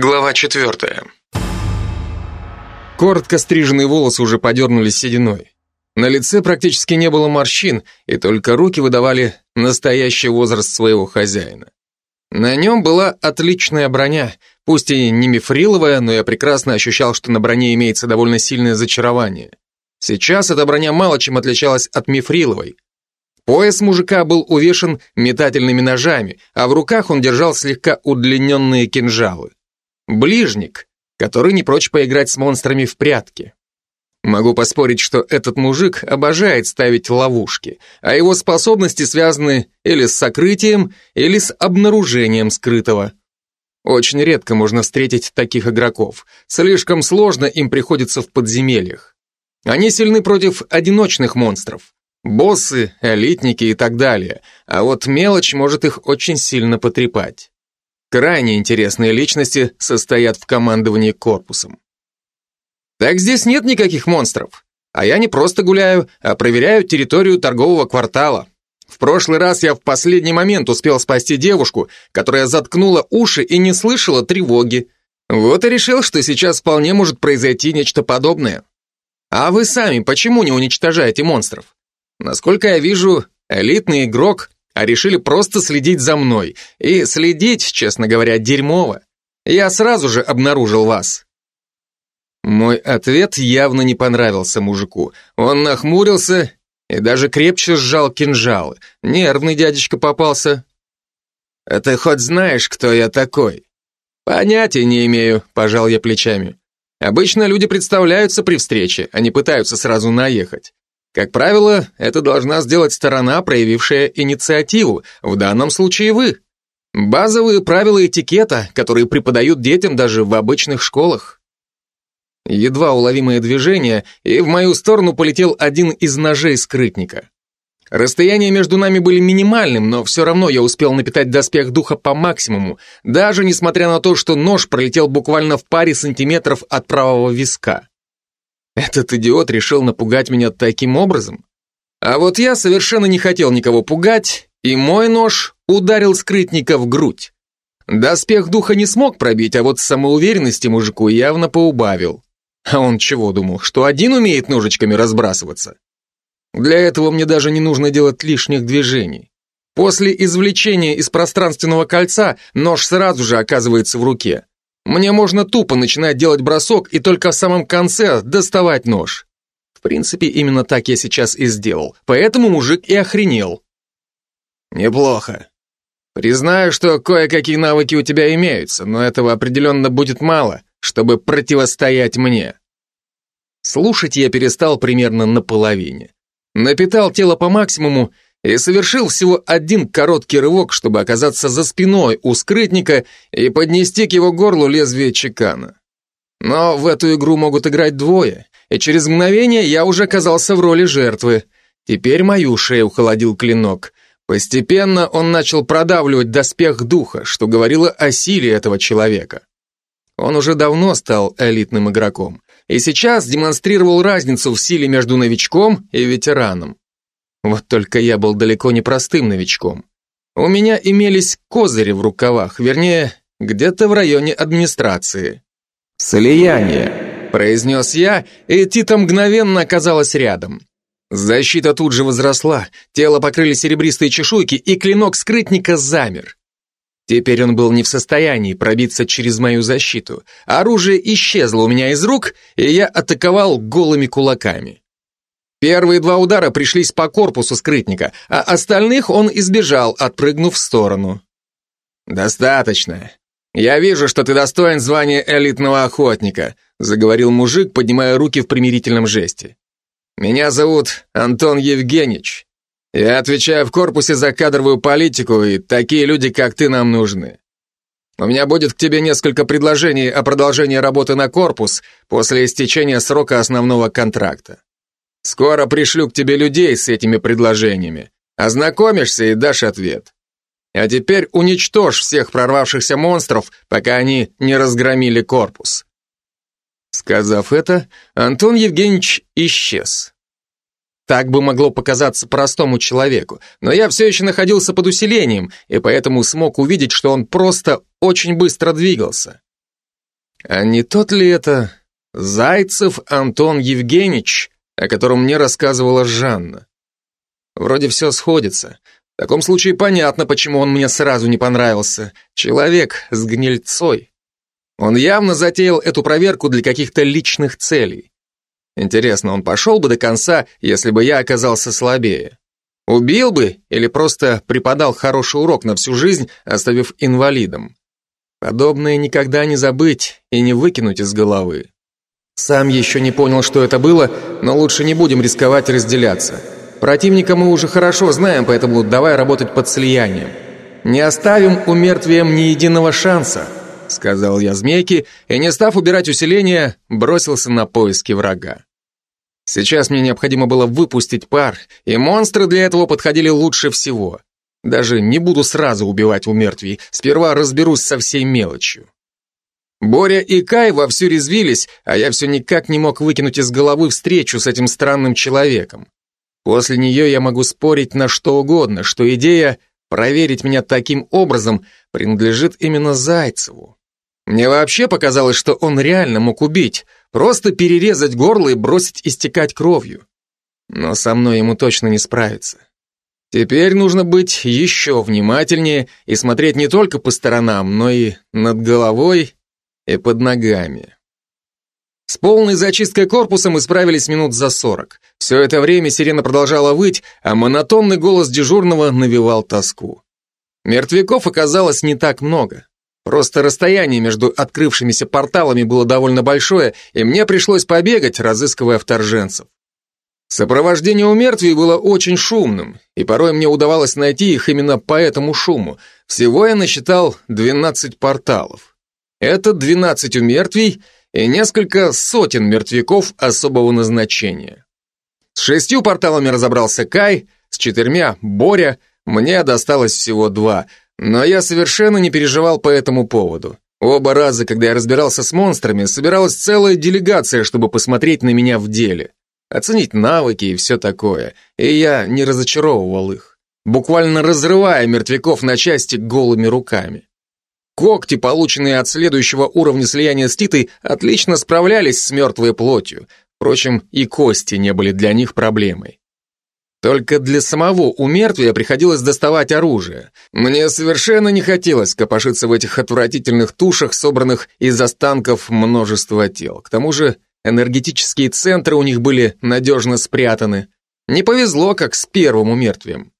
Глава четвертая. Коротко стриженные волосы уже подернулись сединой. На лице практически не было морщин, и только руки выдавали настоящий возраст своего хозяина. На нем была отличная броня, пусть и не мифриловая, но я прекрасно ощущал, что на броне имеется довольно сильное зачарование. Сейчас эта броня мало чем отличалась от мифриловой. Пояс мужика был увешан метательными ножами, а в руках он держал слегка удлиненные кинжалы. Ближник, который не прочь поиграть с монстрами в прятки. Могу поспорить, что этот мужик обожает ставить ловушки, а его способности связаны или с сокрытием, или с обнаружением скрытого. Очень редко можно встретить таких игроков. Слишком сложно им приходится в подземельях. Они сильны против одиночных монстров. Боссы, элитники и так далее. А вот мелочь может их очень сильно потрепать. Крайне интересные личности состоят в командовании корпусом. Так здесь нет никаких монстров. А я не просто гуляю, а проверяю территорию торгового квартала. В прошлый раз я в последний момент успел спасти девушку, которая заткнула уши и не слышала тревоги. Вот и решил, что сейчас вполне может произойти нечто подобное. А вы сами почему не уничтожаете монстров? Насколько я вижу, элитный игрок а решили просто следить за мной. И следить, честно говоря, дерьмово. Я сразу же обнаружил вас. Мой ответ явно не понравился мужику. Он нахмурился и даже крепче сжал кинжалы. Нервный дядечка попался. «А ты хоть знаешь, кто я такой?» «Понятия не имею», — пожал я плечами. «Обычно люди представляются при встрече, а не пытаются сразу наехать. Как правило, это должна сделать сторона, проявившая инициативу, в данном случае вы. Базовые правила этикета, которые преподают детям даже в обычных школах. Едва уловимое движение, и в мою сторону полетел один из ножей скрытника. Расстояния между нами были минимальным, но все равно я успел напитать доспех духа по максимуму, даже несмотря на то, что нож пролетел буквально в паре сантиметров от правого виска. Этот идиот решил напугать меня таким образом? А вот я совершенно не хотел никого пугать, и мой нож ударил скрытника в грудь. Доспех духа не смог пробить, а вот самоуверенности мужику явно поубавил. А он чего думал, что один умеет ножичками разбрасываться? Для этого мне даже не нужно делать лишних движений. После извлечения из пространственного кольца нож сразу же оказывается в руке. Мне можно тупо начинать делать бросок и только в самом конце доставать нож. В принципе, именно так я сейчас и сделал, поэтому мужик и охренел. Неплохо. Признаю, что кое-какие навыки у тебя имеются, но этого определенно будет мало, чтобы противостоять мне. Слушать я перестал примерно наполовине. Напитал тело по максимуму и совершил всего один короткий рывок, чтобы оказаться за спиной у скрытника и поднести к его горлу лезвие чекана. Но в эту игру могут играть двое, и через мгновение я уже оказался в роли жертвы. Теперь мою шею холодил клинок. Постепенно он начал продавливать доспех духа, что говорило о силе этого человека. Он уже давно стал элитным игроком, и сейчас демонстрировал разницу в силе между новичком и ветераном. Вот только я был далеко не простым новичком. У меня имелись козыри в рукавах, вернее, где-то в районе администрации. «Слияние», — произнес я, и Тита мгновенно оказалась рядом. Защита тут же возросла, тело покрыли серебристые чешуйки, и клинок скрытника замер. Теперь он был не в состоянии пробиться через мою защиту. Оружие исчезло у меня из рук, и я атаковал голыми кулаками. Первые два удара пришлись по корпусу скрытника, а остальных он избежал, отпрыгнув в сторону. «Достаточно. Я вижу, что ты достоин звания элитного охотника», заговорил мужик, поднимая руки в примирительном жесте. «Меня зовут Антон Евгеньевич. Я отвечаю в корпусе за кадровую политику, и такие люди, как ты, нам нужны. У меня будет к тебе несколько предложений о продолжении работы на корпус после истечения срока основного контракта. Скоро пришлю к тебе людей с этими предложениями. Ознакомишься и дашь ответ. А теперь уничтожь всех прорвавшихся монстров, пока они не разгромили корпус. Сказав это, Антон Евгеньевич исчез. Так бы могло показаться простому человеку, но я все еще находился под усилением, и поэтому смог увидеть, что он просто очень быстро двигался. А не тот ли это Зайцев Антон Евгеньевич, о котором мне рассказывала Жанна? Вроде все сходится. В таком случае понятно, почему он мне сразу не понравился. Человек с гнильцой. Он явно затеял эту проверку для каких-то личных целей. Интересно, он пошел бы до конца, если бы я оказался слабее? Убил бы или просто преподал хороший урок на всю жизнь, оставив инвалидом? Подобное никогда не забыть и не выкинуть из головы. Сам еще не понял, что это было, но лучше не будем рисковать разделяться. Противника мы уже хорошо знаем, поэтому давай работать под слиянием. Не оставим у мертвием ни единого шанса, сказал я змейке, и не став убирать усиление, бросился на поиски врага. Сейчас мне необходимо было выпустить пар, и монстры для этого подходили лучше всего. Даже не буду сразу убивать у мертвей, сперва разберусь со всей мелочью. Боря и Кай вовсю резвились, а я все никак не мог выкинуть из головы встречу с этим странным человеком. После нее я могу спорить на что угодно, что идея проверить меня таким образом принадлежит именно Зайцеву. Мне вообще показалось, что он реально мог убить, Просто перерезать горло и бросить истекать кровью. Но со мной ему точно не справиться. Теперь нужно быть еще внимательнее и смотреть не только по сторонам, но и над головой и под ногами. С полной зачисткой корпуса мы справились минут за сорок. Все это время сирена продолжала выть, а монотонный голос дежурного навевал тоску. Мертвяков оказалось не так много. Просто расстояние между открывшимися порталами было довольно большое, и мне пришлось побегать, разыскивая вторженцев. Сопровождение у мертвей было очень шумным, и порой мне удавалось найти их именно по этому шуму. Всего я насчитал 12 порталов. Это 12 у мертвей и несколько сотен мертвяков особого назначения. С шестью порталами разобрался Кай, с четырьмя — Боря, мне досталось всего два — но я совершенно не переживал по этому поводу. Оба раза, когда я разбирался с монстрами, собиралась целая делегация, чтобы посмотреть на меня в деле. Оценить навыки и все такое. И я не разочаровывал их. Буквально разрывая мертвяков на части голыми руками. Когти, полученные от следующего уровня слияния с Титой, отлично справлялись с мертвой плотью. Впрочем, и кости не были для них проблемой. Только для самого умертвия приходилось доставать оружие. Мне совершенно не хотелось копошиться в этих отвратительных тушах, собранных из останков множества тел. К тому же энергетические центры у них были надежно спрятаны. Не повезло, как с первым умертвием.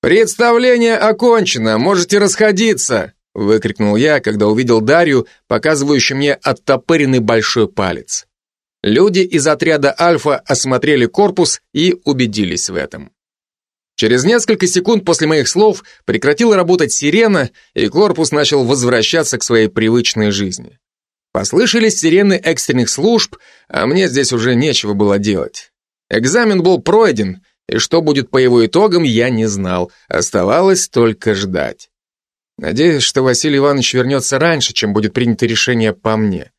«Представление окончено, можете расходиться!» Выкрикнул я, когда увидел Дарью, показывающую мне оттопыренный большой палец. Люди из отряда «Альфа» осмотрели корпус и убедились в этом. Через несколько секунд после моих слов прекратила работать сирена, и корпус начал возвращаться к своей привычной жизни. Послышались сирены экстренных служб, а мне здесь уже нечего было делать. Экзамен был пройден, и что будет по его итогам, я не знал. Оставалось только ждать. Надеюсь, что Василий Иванович вернется раньше, чем будет принято решение по мне.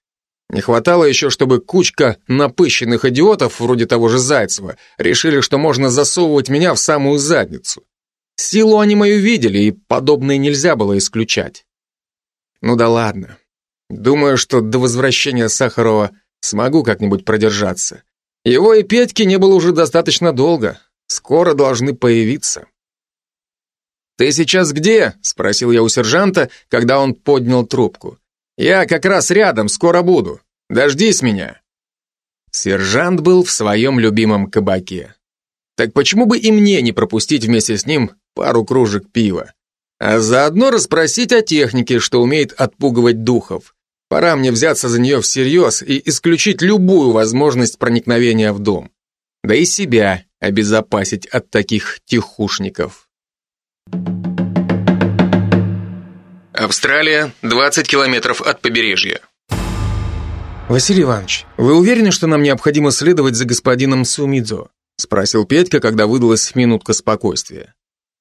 Не хватало еще, чтобы кучка напыщенных идиотов, вроде того же Зайцева, решили, что можно засовывать меня в самую задницу. Силу они мою видели, и подобное нельзя было исключать. Ну да ладно. Думаю, что до возвращения Сахарова смогу как-нибудь продержаться. Его и Петьки не было уже достаточно долго. Скоро должны появиться. «Ты сейчас где?» — спросил я у сержанта, когда он поднял трубку. «Я как раз рядом, скоро буду. Дождись меня». Сержант был в своем любимом кабаке. Так почему бы и мне не пропустить вместе с ним пару кружек пива? А заодно расспросить о технике, что умеет отпугивать духов. Пора мне взяться за нее всерьез и исключить любую возможность проникновения в дом. Да и себя обезопасить от таких тихушников. Австралия, 20 километров от побережья. «Василий Иванович, вы уверены, что нам необходимо следовать за господином Сумидзо?» спросил Петька, когда выдалась минутка спокойствия.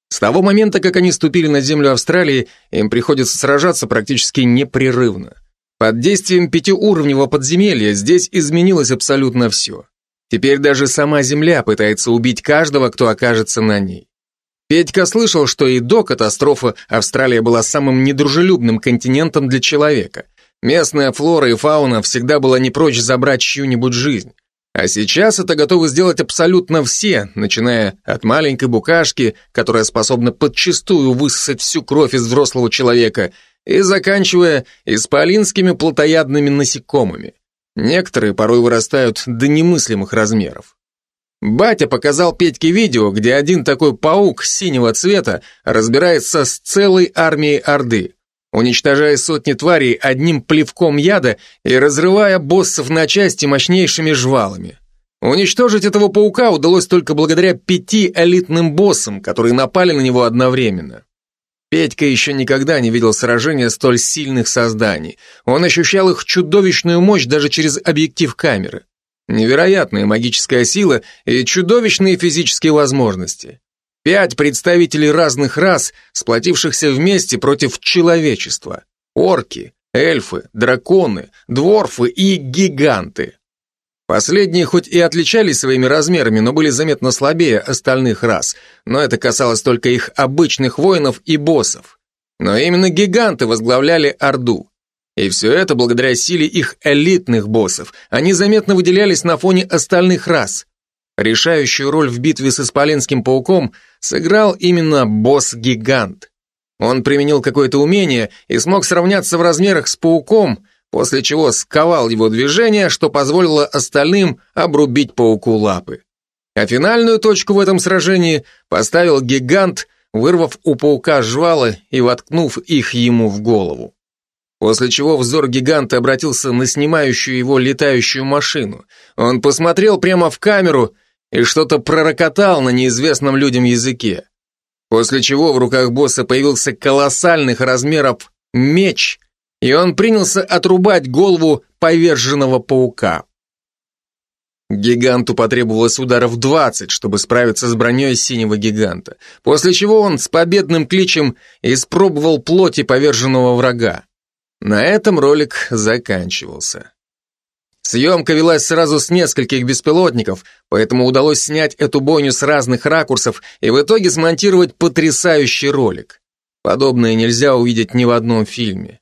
С того момента, как они ступили на землю Австралии, им приходится сражаться практически непрерывно. Под действием пятиуровневого подземелья здесь изменилось абсолютно все. Теперь даже сама Земля пытается убить каждого, кто окажется на ней. Петька слышал, что и до катастрофы Австралия была самым недружелюбным континентом для человека. Местная флора и фауна всегда была не прочь забрать чью-нибудь жизнь. А сейчас это готовы сделать абсолютно все, начиная от маленькой букашки, которая способна подчистую высосать всю кровь из взрослого человека, и заканчивая исполинскими плотоядными насекомыми. Некоторые порой вырастают до немыслимых размеров. Батя показал Петьке видео, где один такой паук синего цвета разбирается с целой армией Орды, уничтожая сотни тварей одним плевком яда и разрывая боссов на части мощнейшими жвалами. Уничтожить этого паука удалось только благодаря пяти элитным боссам, которые напали на него одновременно. Петька еще никогда не видел сражения столь сильных созданий. Он ощущал их чудовищную мощь даже через объектив камеры. Невероятная магическая сила и чудовищные физические возможности. Пять представителей разных рас, сплотившихся вместе против человечества. Орки, эльфы, драконы, дворфы и гиганты. Последние хоть и отличались своими размерами, но были заметно слабее остальных рас, но это касалось только их обычных воинов и боссов. Но именно гиганты возглавляли Орду. И все это благодаря силе их элитных боссов. Они заметно выделялись на фоне остальных рас. Решающую роль в битве с Исполинским пауком сыграл именно босс-гигант. Он применил какое-то умение и смог сравняться в размерах с пауком, после чего сковал его движение, что позволило остальным обрубить пауку лапы. А финальную точку в этом сражении поставил гигант, вырвав у паука жвалы и воткнув их ему в голову. После чего взор гиганта обратился на снимающую его летающую машину. Он посмотрел прямо в камеру и что-то пророкотал на неизвестном людям языке. После чего в руках босса появился колоссальных размеров меч, и он принялся отрубать голову поверженного паука. Гиганту потребовалось ударов 20, чтобы справиться с броней синего гиганта, после чего он с победным кличем испробовал плоти поверженного врага. На этом ролик заканчивался. Съемка велась сразу с нескольких беспилотников, поэтому удалось снять эту бойню с разных ракурсов и в итоге смонтировать потрясающий ролик. Подобное нельзя увидеть ни в одном фильме.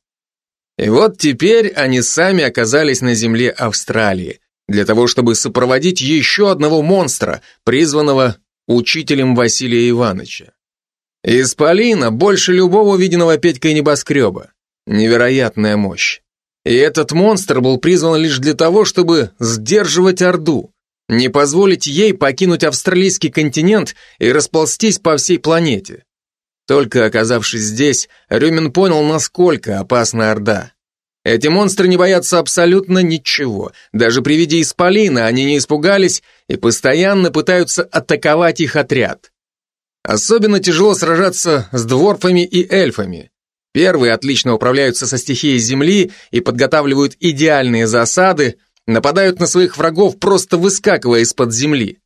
И вот теперь они сами оказались на земле Австралии, для того, чтобы сопроводить еще одного монстра, призванного учителем Василия Ивановича. Исполина больше любого виденного Петькой небоскреба. Невероятная мощь. И этот монстр был призван лишь для того, чтобы сдерживать Орду, не позволить ей покинуть австралийский континент и расползтись по всей планете. Только оказавшись здесь, Рюмин понял, насколько опасна Орда. Эти монстры не боятся абсолютно ничего. Даже при виде исполина они не испугались и постоянно пытаются атаковать их отряд. Особенно тяжело сражаться с дворфами и эльфами. Первые отлично управляются со стихией земли и подготавливают идеальные засады, нападают на своих врагов, просто выскакивая из-под земли.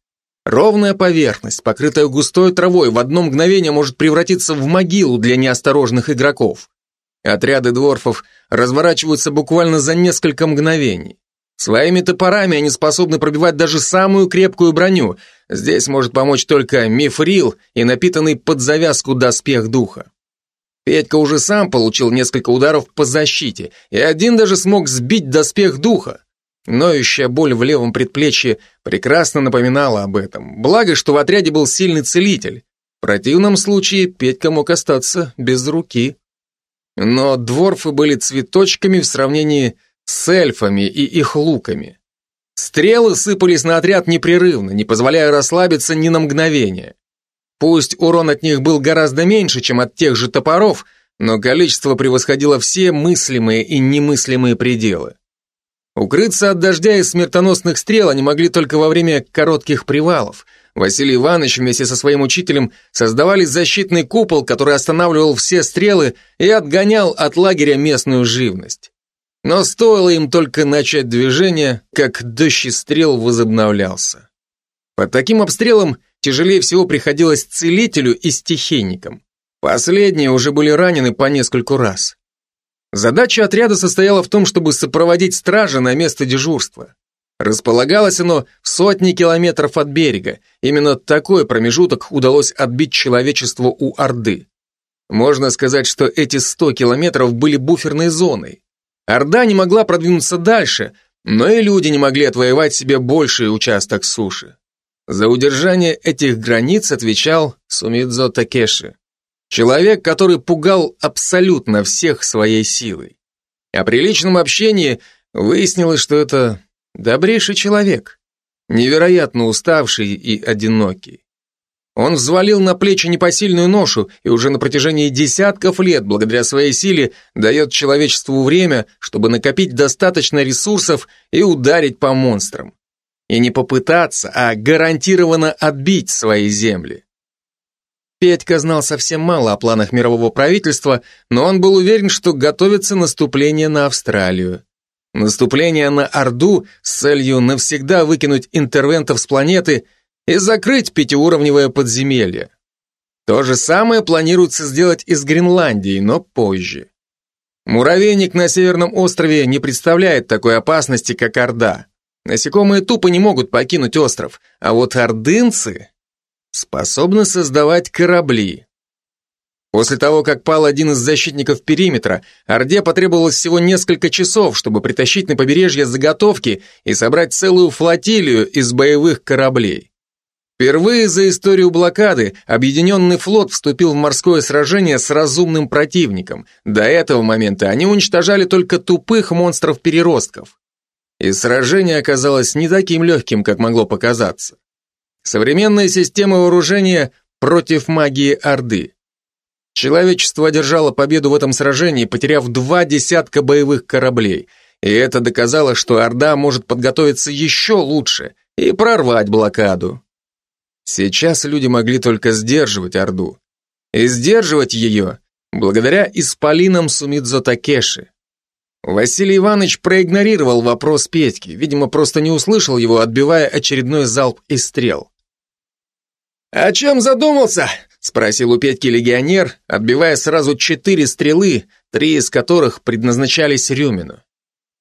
Ровная поверхность, покрытая густой травой, в одно мгновение может превратиться в могилу для неосторожных игроков. Отряды дворфов разворачиваются буквально за несколько мгновений. Своими топорами они способны пробивать даже самую крепкую броню. Здесь может помочь только мифрил и напитанный под завязку доспех духа. Петька уже сам получил несколько ударов по защите, и один даже смог сбить доспех духа. Ноющая боль в левом предплечье прекрасно напоминала об этом. Благо, что в отряде был сильный целитель. В противном случае Петька мог остаться без руки. Но дворфы были цветочками в сравнении с эльфами и их луками. Стрелы сыпались на отряд непрерывно, не позволяя расслабиться ни на мгновение. Пусть урон от них был гораздо меньше, чем от тех же топоров, но количество превосходило все мыслимые и немыслимые пределы. Укрыться от дождя и смертоносных стрел они могли только во время коротких привалов. Василий Иванович вместе со своим учителем создавали защитный купол, который останавливал все стрелы и отгонял от лагеря местную живность. Но стоило им только начать движение, как дождь стрел возобновлялся. Под таким обстрелом Тяжелее всего приходилось целителю и стихийникам. Последние уже были ранены по нескольку раз. Задача отряда состояла в том, чтобы сопроводить стража на место дежурства. Располагалось оно в сотни километров от берега. Именно такой промежуток удалось отбить человечеству у Орды. Можно сказать, что эти 100 километров были буферной зоной. Орда не могла продвинуться дальше, но и люди не могли отвоевать себе больший участок суши. За удержание этих границ отвечал Сумидзо Такеши. Человек, который пугал абсолютно всех своей силой. А при личном общении выяснилось, что это добрейший человек, невероятно уставший и одинокий. Он взвалил на плечи непосильную ношу и уже на протяжении десятков лет, благодаря своей силе, дает человечеству время, чтобы накопить достаточно ресурсов и ударить по монстрам. И не попытаться, а гарантированно отбить свои земли. Петька знал совсем мало о планах мирового правительства, но он был уверен, что готовится наступление на Австралию. Наступление на Орду с целью навсегда выкинуть интервентов с планеты – и закрыть пятиуровневое подземелье. То же самое планируется сделать и с Гренландией, но позже. Муравейник на Северном острове не представляет такой опасности, как Орда. Насекомые тупо не могут покинуть остров, а вот ордынцы способны создавать корабли. После того, как пал один из защитников периметра, Орде потребовалось всего несколько часов, чтобы притащить на побережье заготовки и собрать целую флотилию из боевых кораблей. Впервые за историю блокады Объединенный флот вступил в морское сражение с разумным противником. До этого момента они уничтожали только тупых монстров-переростков. И сражение оказалось не таким легким, как могло показаться. Современная система вооружения против магии Орды. Человечество одержало победу в этом сражении, потеряв два десятка боевых кораблей. И это доказало, что Орда может подготовиться еще лучше и прорвать блокаду. Сейчас люди могли только сдерживать Орду. И сдерживать ее благодаря исполинам Сумидзо Такеши. Василий Иванович проигнорировал вопрос Петьки, видимо, просто не услышал его, отбивая очередной залп из стрел. «О чем задумался?» — спросил у Петьки легионер, отбивая сразу четыре стрелы, три из которых предназначались Рюмину.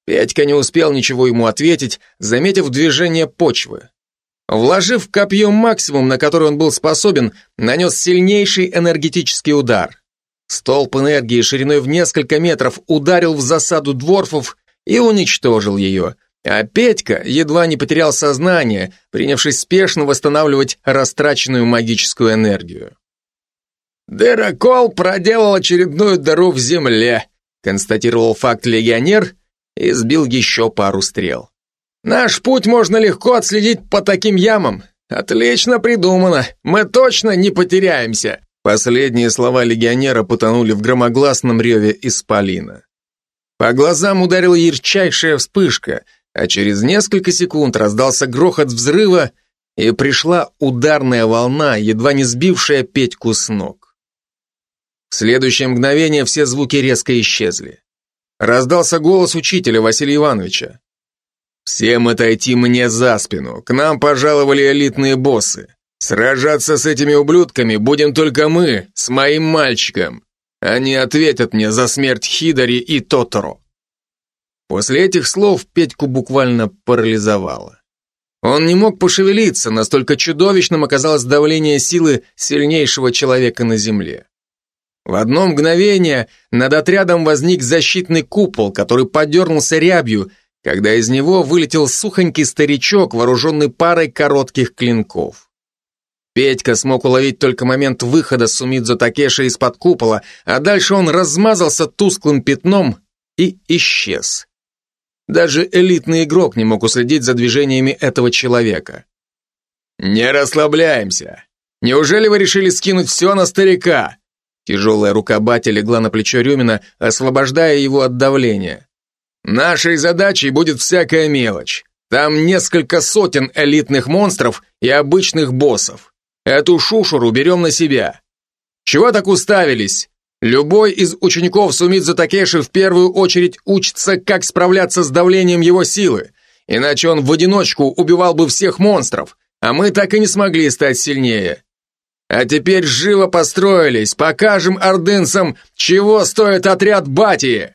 Петька не успел ничего ему ответить, заметив движение почвы. Вложив копье максимум, на который он был способен, нанес сильнейший энергетический удар. Столб энергии шириной в несколько метров ударил в засаду дворфов и уничтожил ее, а Петька едва не потерял сознание, принявшись спешно восстанавливать растраченную магическую энергию. «Дырокол проделал очередную дыру в земле», констатировал факт легионер и сбил еще пару стрел. Наш путь можно легко отследить по таким ямам. Отлично придумано. Мы точно не потеряемся. Последние слова легионера потонули в громогласном реве исполина. По глазам ударила ярчайшая вспышка, а через несколько секунд раздался грохот взрыва, и пришла ударная волна, едва не сбившая Петьку с ног. В следующее мгновение все звуки резко исчезли. Раздался голос учителя Василия Ивановича. «Всем отойти мне за спину. К нам пожаловали элитные боссы. Сражаться с этими ублюдками будем только мы, с моим мальчиком. Они ответят мне за смерть Хидари и Тоторо». После этих слов Петьку буквально парализовало. Он не мог пошевелиться, настолько чудовищным оказалось давление силы сильнейшего человека на земле. В одно мгновение над отрядом возник защитный купол, который подернулся рябью, когда из него вылетел сухонький старичок, вооруженный парой коротких клинков. Петька смог уловить только момент выхода Сумидзо Такеши из-под купола, а дальше он размазался тусклым пятном и исчез. Даже элитный игрок не мог уследить за движениями этого человека. «Не расслабляемся! Неужели вы решили скинуть все на старика?» Тяжелая рука Бати легла на плечо Рюмина, освобождая его от давления. Нашей задачей будет всякая мелочь. Там несколько сотен элитных монстров и обычных боссов. Эту шушуру берем на себя. Чего так уставились? Любой из учеников Сумидзу Такеши в первую очередь учится, как справляться с давлением его силы. Иначе он в одиночку убивал бы всех монстров, а мы так и не смогли стать сильнее. А теперь живо построились, покажем ордынцам, чего стоит отряд Батии.